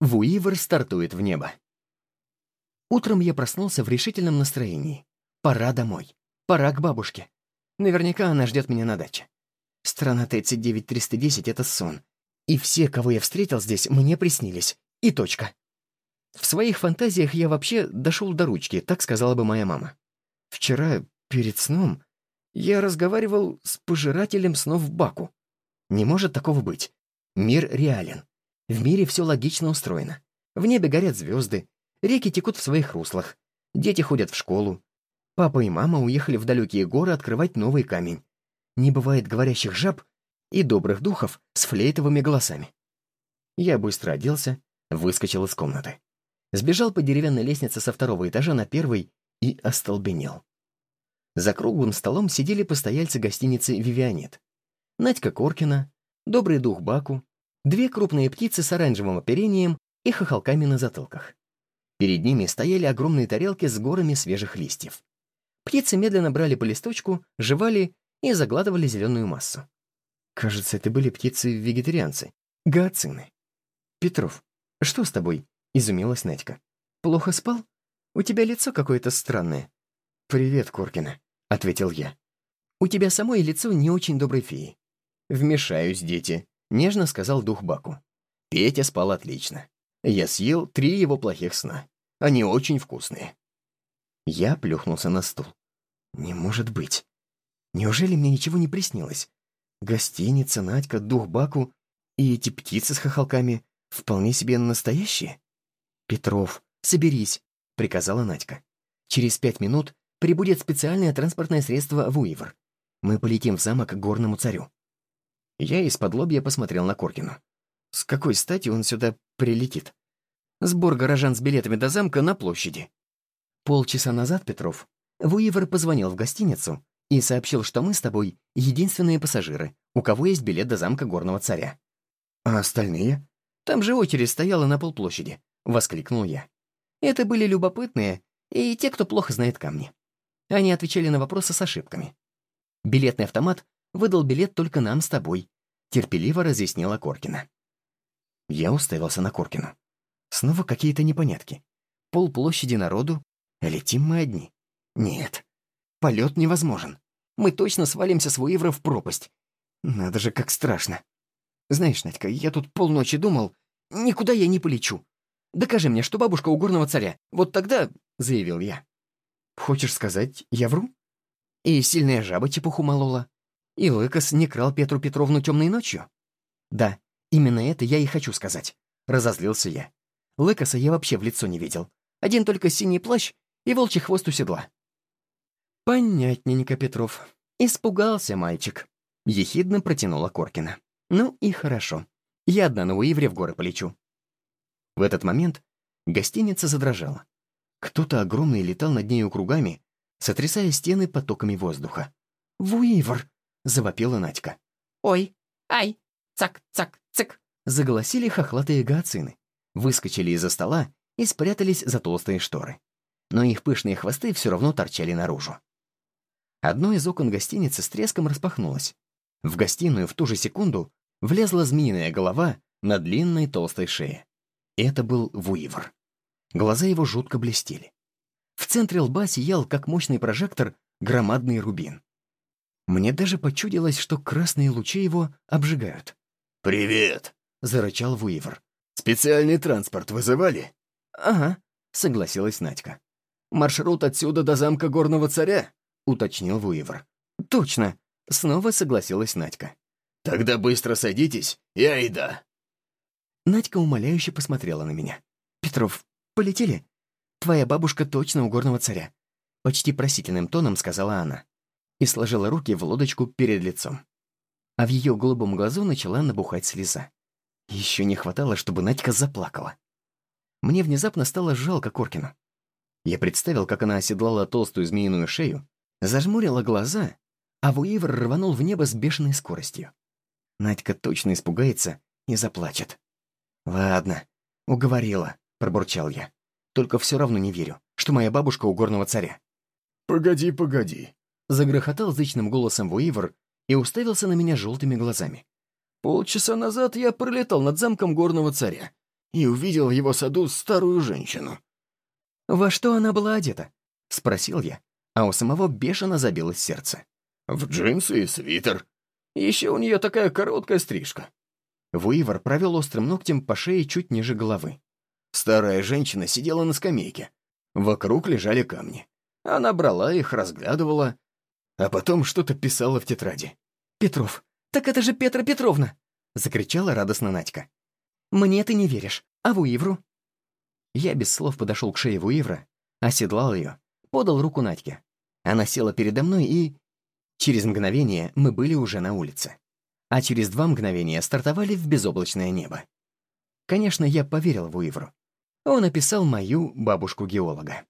Вуивер стартует в небо. Утром я проснулся в решительном настроении. Пора домой. Пора к бабушке. Наверняка она ждет меня на даче. Страна 39310 — это сон. И все, кого я встретил здесь, мне приснились. И точка. В своих фантазиях я вообще дошел до ручки, так сказала бы моя мама. Вчера, перед сном, я разговаривал с пожирателем снов Баку. Не может такого быть. Мир реален. В мире все логично устроено. В небе горят звезды, реки текут в своих руслах, дети ходят в школу. Папа и мама уехали в далекие горы открывать новый камень. Не бывает говорящих жаб и добрых духов с флейтовыми голосами. Я быстро оделся, выскочил из комнаты. Сбежал по деревянной лестнице со второго этажа на первый и остолбенел. За круглым столом сидели постояльцы гостиницы «Вивианет». Надька Коркина, добрый дух Баку, две крупные птицы с оранжевым оперением и хохолками на затылках. Перед ними стояли огромные тарелки с горами свежих листьев. Птицы медленно брали по листочку, жевали и загладывали зеленую массу. Кажется, это были птицы-вегетарианцы. Гацины. «Петров, что с тобой?» — изумилась Надька. «Плохо спал? У тебя лицо какое-то странное». «Привет, Коркина», — ответил я. «У тебя самое лицо не очень доброй феи». «Вмешаюсь, дети», — нежно сказал дух Баку. Петя спал отлично. Я съел три его плохих сна. Они очень вкусные. Я плюхнулся на стул. Не может быть. Неужели мне ничего не приснилось? Гостиница, Надька, дух Баку и эти птицы с хохолками вполне себе настоящие? Петров, соберись, приказала Надька. Через пять минут прибудет специальное транспортное средство «Вуивер». Мы полетим в замок к горному царю». Я из-под лобья посмотрел на Коркину. С какой стати он сюда прилетит? Сбор горожан с билетами до замка на площади. Полчаса назад, Петров, Вуивер позвонил в гостиницу и сообщил, что мы с тобой единственные пассажиры, у кого есть билет до замка горного царя. «А остальные?» «Там же очередь стояла на полплощади», — воскликнул я. Это были любопытные и те, кто плохо знает камни. Они отвечали на вопросы с ошибками. Билетный автомат выдал билет только нам с тобой, терпеливо разъяснила Коркина. Я уставился на Коркину. Снова какие-то непонятки. Пол площади народу, летим мы одни. Нет, полет невозможен. Мы точно свалимся с Вуивра в пропасть. Надо же, как страшно. Знаешь, Надька, я тут полночи думал, никуда я не полечу. Докажи мне, что бабушка у горного царя. Вот тогда, — заявил я. Хочешь сказать, я вру? И сильная жаба чепуху молола. И Лыкос не крал Петру Петровну темной ночью? Да, именно это я и хочу сказать. Разозлился я. Лыкоса я вообще в лицо не видел. Один только синий плащ и волчий хвост у седла. Понятненько, Петров. Испугался мальчик. Ехидно протянула Коркина. Ну и хорошо. Я одна на Уивре в горы полечу. В этот момент гостиница задрожала. Кто-то огромный летал над нею кругами, сотрясая стены потоками воздуха. «Вуивр!» — завопила Надька. «Ой! Ай! Цак-цак-цик!» — заголосили хохлатые гацины. Выскочили из-за стола и спрятались за толстые шторы. Но их пышные хвосты все равно торчали наружу. Одно из окон гостиницы с треском распахнулось. В гостиную в ту же секунду влезла змеиная голова на длинной толстой шее. Это был Вуивр. Глаза его жутко блестели. В центре лба сиял, как мощный прожектор, громадный рубин. Мне даже почудилось, что красные лучи его обжигают. «Привет!» — зарычал Вуивр. «Специальный транспорт вызывали?» «Ага», — согласилась Надька. «Маршрут отсюда до замка Горного Царя?» — уточнил Вуивр. «Точно!» — снова согласилась Надька. «Тогда быстро садитесь и айда!» Надька умоляюще посмотрела на меня. «Петров, полетели? Твоя бабушка точно у горного царя», — почти просительным тоном сказала она и сложила руки в лодочку перед лицом. А в ее голубом глазу начала набухать слеза. Еще не хватало, чтобы Надька заплакала. Мне внезапно стало жалко Коркину. Я представил, как она оседлала толстую змеиную шею, зажмурила глаза, а Вуивр рванул в небо с бешеной скоростью. Надька точно испугается и заплачет. «Ладно, уговорила», — пробурчал я. «Только все равно не верю, что моя бабушка у горного царя». «Погоди, погоди», — загрохотал зычным голосом Вуивер и уставился на меня желтыми глазами. «Полчаса назад я пролетал над замком горного царя. и увидел в его саду старую женщину. «Во что она была одета?» — спросил я, а у самого бешено забилось сердце. В джинсы и свитер. Еще у нее такая короткая стрижка. Вуивер провел острым ногтем по шее чуть ниже головы. Старая женщина сидела на скамейке. Вокруг лежали камни. Она брала их, разглядывала, а потом что-то писала в тетради. «Петров, так это же Петра Петровна!» — закричала радостно Надька. «Мне ты не веришь, а Вуивру?» Я без слов подошел к шее Вуивра, оседлал ее, подал руку Надьке. Она села передо мной и... Через мгновение мы были уже на улице. А через два мгновения стартовали в безоблачное небо. Конечно, я поверил Вуивру. Он описал мою бабушку-геолога.